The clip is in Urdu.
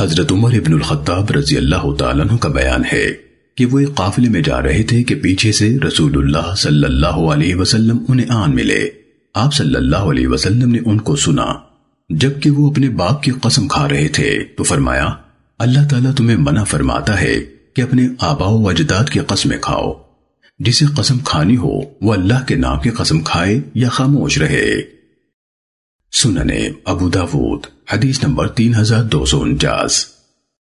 حضرت عمر ابن الخطاب رضی اللہ تعالیٰ عنہ کا بیان ہے کہ وہ ایک قافلے میں جا رہے تھے کہ پیچھے سے رسول اللہ صلی اللہ علیہ وسلم انہیں آن ملے۔ آپ صلی اللہ علیہ وسلم نے ان کو سنا۔ جبکہ وہ اپنے باپ کی قسم کھا رہے تھے تو فرمایا، اللہ تعالیٰ تمہیں منع فرماتا ہے کہ اپنے آبا و اجداد کی قسمیں کھاؤ۔ جسے قسم کھانی ہو، وہ اللہ کے نام کی قسم کھائے یا خاموش رہے۔ سننے ابو داود۔ حدیث نمبر تین ہزار دو سو انچاس۔